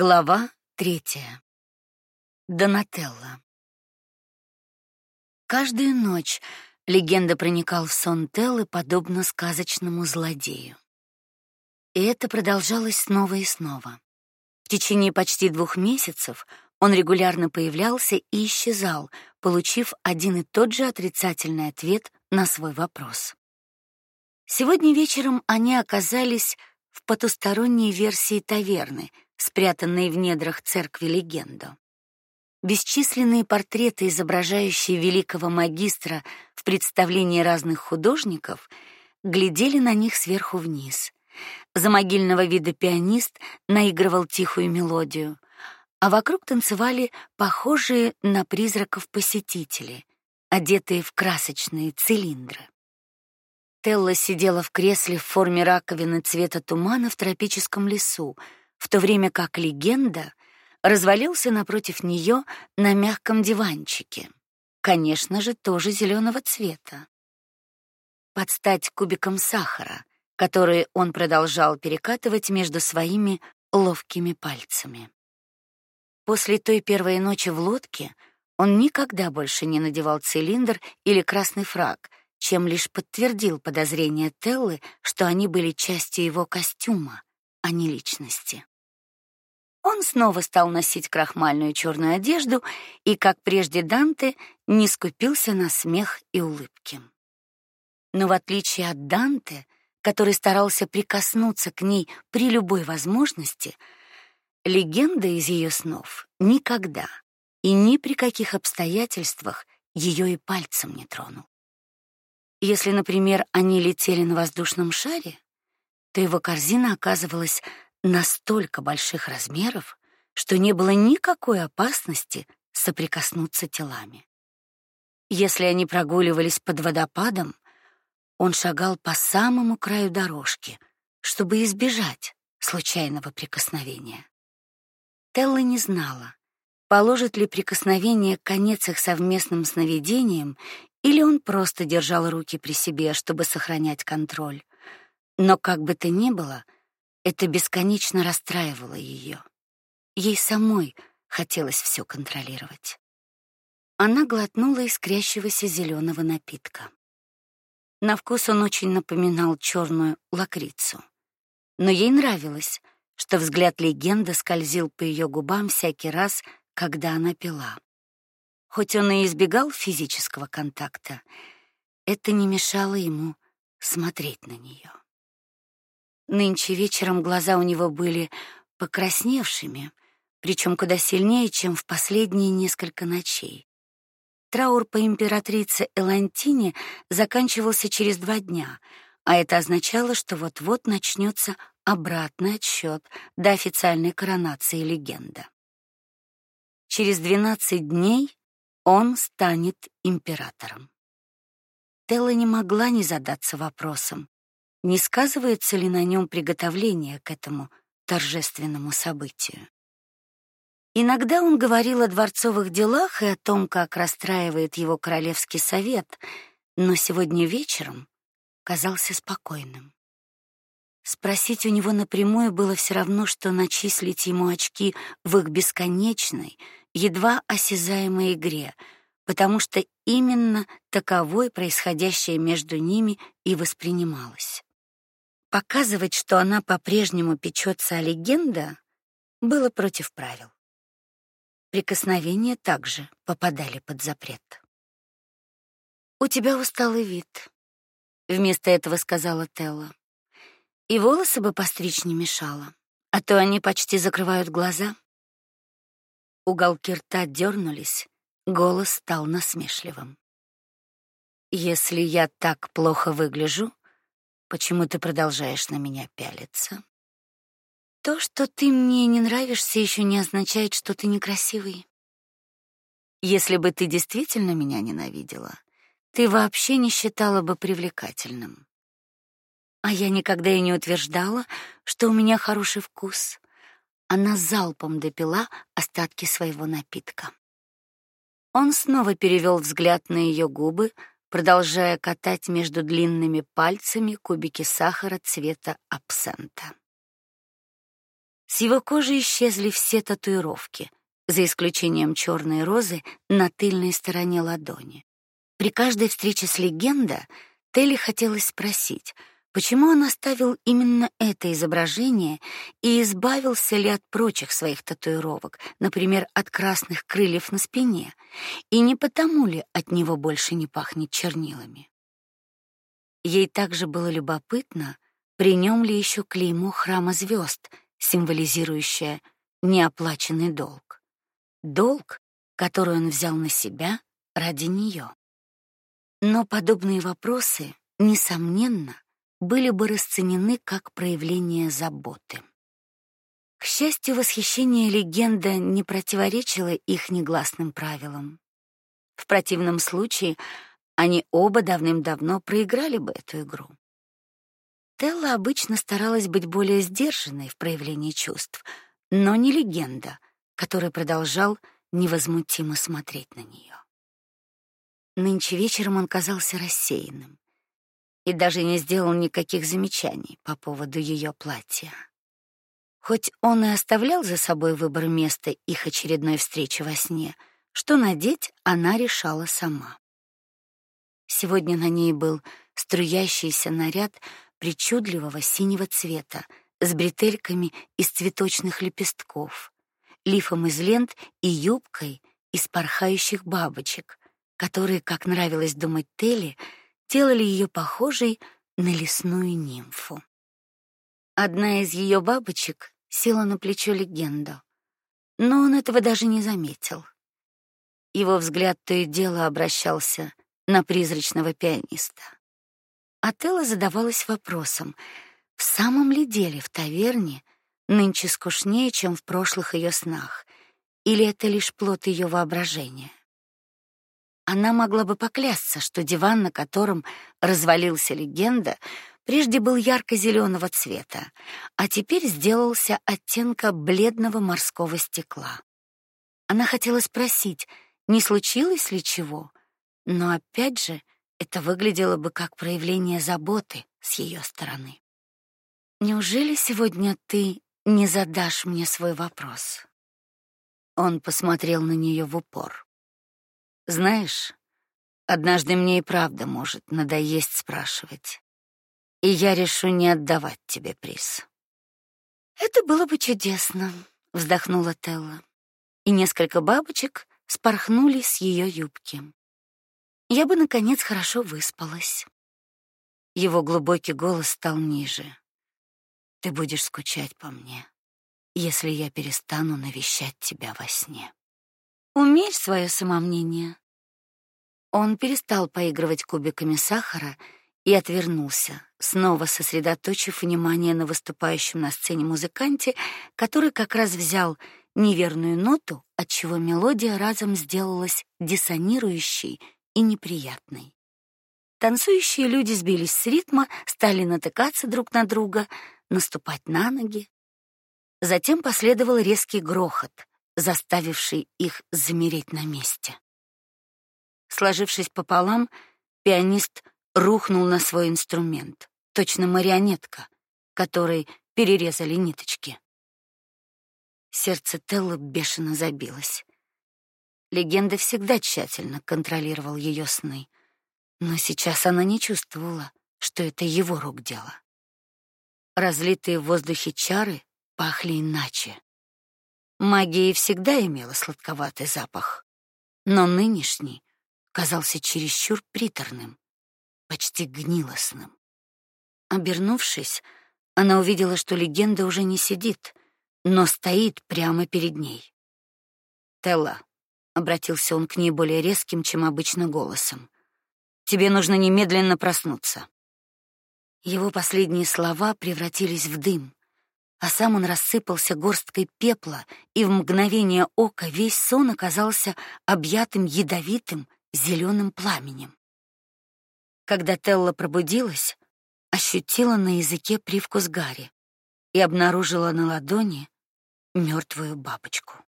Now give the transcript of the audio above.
Глава третья. Донателла. Каждую ночь легенда проникал в сон Теллы подобно сказочному злодею. И это продолжалось снова и снова. В течение почти двух месяцев он регулярно появлялся и исчезал, получив один и тот же отрицательный ответ на свой вопрос. Сегодня вечером они оказались в потусторонней версии таверны — спрятанные в недрах церкви легенду. Бесчисленные портреты, изображающие великого магистра в представлении разных художников, глядели на них сверху вниз. За могильного вида пианист наигрывал тихую мелодию, а вокруг танцевали похожие на призраков посетители, одетые в красочные цилиндры. Телла сидела в кресле в форме раковины цвета тумана в тропическом лесу, в то время как легенда развалился напротив нее на мягком диванчике, конечно же, тоже зеленого цвета. Под стать кубиком сахара, которые он продолжал перекатывать между своими ловкими пальцами. После той первой ночи в лодке он никогда больше не надевал цилиндр или красный фрак, чем лишь подтвердил подозрения Теллы, что они были частью его костюма, а не личности. Он снова стал носить крахмальную черную одежду и, как прежде Данте, не скупился на смех и улыбки. Но в отличие от Данте, который старался прикоснуться к ней при любой возможности, легенда из ее снов никогда и ни при каких обстоятельствах ее и пальцем не тронул. Если, например, они летели на воздушном шаре, то его корзина оказывалась настолько больших размеров, что не было никакой опасности соприкоснуться телами. Если они прогуливались под водопадом, он шагал по самому краю дорожки, чтобы избежать случайного прикосновения. Телла не знала, положит ли прикосновение конец их совместным сновидениям, или он просто держал руки при себе, чтобы сохранять контроль. Но как бы то ни было, это бесконечно расстраивало ее. Ей самой хотелось все контролировать. Она глотнула искрящегося зеленого напитка. На вкус он очень напоминал черную лакрицу. Но ей нравилось, что взгляд легенды скользил по ее губам всякий раз, когда она пила. Хоть он и избегал физического контакта, это не мешало ему смотреть на нее. Нынче вечером глаза у него были покрасневшими, причем куда сильнее, чем в последние несколько ночей. Траур по императрице Элантине заканчивался через два дня, а это означало, что вот-вот начнется обратный отсчет до официальной коронации легенда. Через 12 дней он станет императором. Телла не могла не задаться вопросом, не сказывается ли на нем приготовление к этому торжественному событию. Иногда он говорил о дворцовых делах и о том, как расстраивает его королевский совет, но сегодня вечером казался спокойным. Спросить у него напрямую было все равно, что начислить ему очки в их бесконечной, едва осязаемой игре, потому что именно таковой происходящее между ними и воспринималось. Показывать, что она по-прежнему печется о легенде, было против правил. Прикосновения также попадали под запрет. У тебя усталый вид, вместо этого сказала Телла. И волосы бы постричь не мешало, а то они почти закрывают глаза. Уголки рта дернулись, голос стал насмешливым. Если я так плохо выгляжу, Почему ты продолжаешь на меня пялиться? То, что ты мне не нравишься, еще не означает, что ты некрасивый. Если бы ты действительно меня ненавидела, ты вообще не считала бы привлекательным. А я никогда и не утверждала, что у меня хороший вкус. Она залпом допила остатки своего напитка. Он снова перевел взгляд на ее губы, продолжая катать между длинными пальцами кубики сахара цвета абсента. С его кожи исчезли все татуировки, за исключением черной розы на тыльной стороне ладони. При каждой встрече с легенда Телли хотелось спросить, почему он оставил именно это изображение и избавился ли от прочих своих татуировок, например, от красных крыльев на спине, и не потому ли от него больше не пахнет чернилами. Ей также было любопытно, при нем ли еще клеймо храма звезд, символизирующее неоплаченный долг. Долг, который он взял на себя ради нее. Но подобные вопросы, несомненно, были бы расценены как проявление заботы. К счастью, восхищение легенда не противоречило их негласным правилам. В противном случае они оба давным-давно проиграли бы эту игру. Телла обычно старалась быть более сдержанной в проявлении чувств, но не легенда, который продолжал невозмутимо смотреть на нее. Нынче вечером он казался рассеянным и даже не сделал никаких замечаний по поводу ее платья. Хоть он и оставлял за собой выбор места их очередной встречи во сне, что надеть она решала сама. Сегодня на ней был струящийся наряд причудливого синего цвета с бретельками из цветочных лепестков, лифом из лент и юбкой из порхающих бабочек, которые, как нравилось думать Телли, делали ее похожей на лесную нимфу. Одна из ее бабочек села на плечо легенду, но он этого даже не заметил. Его взгляд то и дело обращался на призрачного пианиста. А Телла задавалась вопросом, в самом ли деле в таверне нынче скучнее, чем в прошлых ее снах, или это лишь плод ее воображения? Она могла бы поклясться, что диван, на котором развалился легенда, прежде был ярко зеленого цвета, а теперь сделался оттенка бледного морского стекла. Она хотела спросить, не случилось ли чего, но опять же это выглядело бы как проявление заботы с ее стороны. Неужели сегодня ты не задашь мне свой вопрос? Он посмотрел на нее в упор. Знаешь, однажды мне и правда может надоесть спрашивать. И я решу не отдавать тебе приз. Это было бы чудесно, вздохнула Телла. И несколько бабочек спорхнули с ее юбки я бы наконец хорошо выспалась. Его глубокий голос стал ниже. Ты будешь скучать по мне, если я перестану навещать тебя во сне. Умерь свое самомнение. Он перестал поигрывать кубиками сахара и отвернулся, снова сосредоточив внимание на выступающем на сцене музыканте, который как раз взял неверную ноту, отчего мелодия разом сделалась диссонирующей и неприятной. Танцующие люди сбились с ритма, стали натыкаться друг на друга, наступать на ноги. Затем последовал резкий грохот, заставивший их замереть на месте. Сложившись пополам, пианист рухнул на свой инструмент, точно марионетка, которой перерезали ниточки. Сердце Теллы бешено забилось. Легенда всегда тщательно контролировал ее сны, но сейчас она не чувствовала, что это его рук дело. Разлитые в воздухе чары пахли иначе. Магия всегда имела сладковатый запах, но нынешний казался чересчур приторным, почти гнилостным. Обернувшись, она увидела, что легенда уже не сидит, но стоит прямо перед ней. Телла, обратился он к ней более резким, чем обычно голосом. Тебе нужно немедленно проснуться. Его последние слова превратились в дым, а сам он рассыпался горсткой пепла, и в мгновение ока весь сон оказался объятым ядовитым зеленым пламенем. Когда Телла пробудилась, ощутила на языке привкус гари и обнаружила на ладони мертвую бабочку.